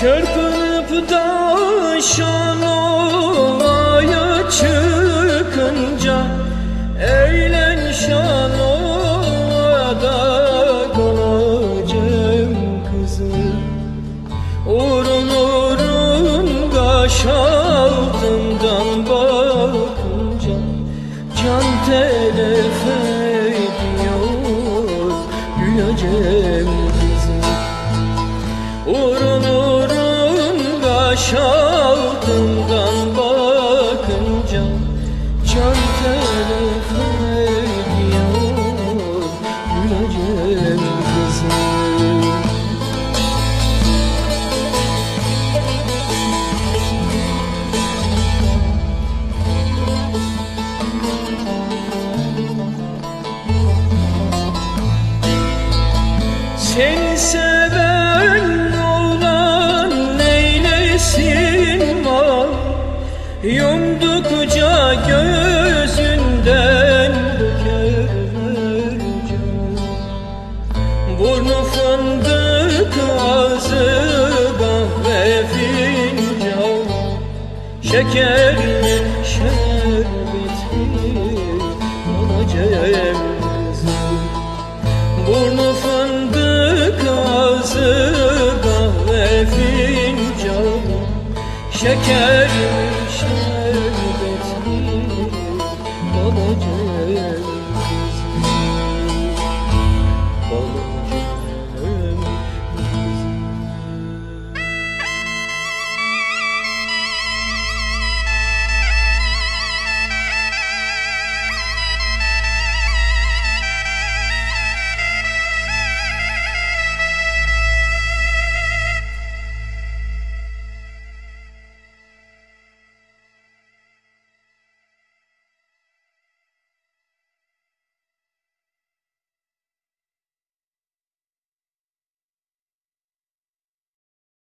Çırpınıp da şanovaya çıkınca Eğlen şanovada kalacağım kızım. Urun urun kaş altından bakınca Can telef ediyor güleceğim kızım. Urun Seni seven oğlan neylesin var Yumdukça gözünden döker Burnu fındık ağzı kahve fincan. Şekerli şerbetli Şekermiş şerbetli Dolacak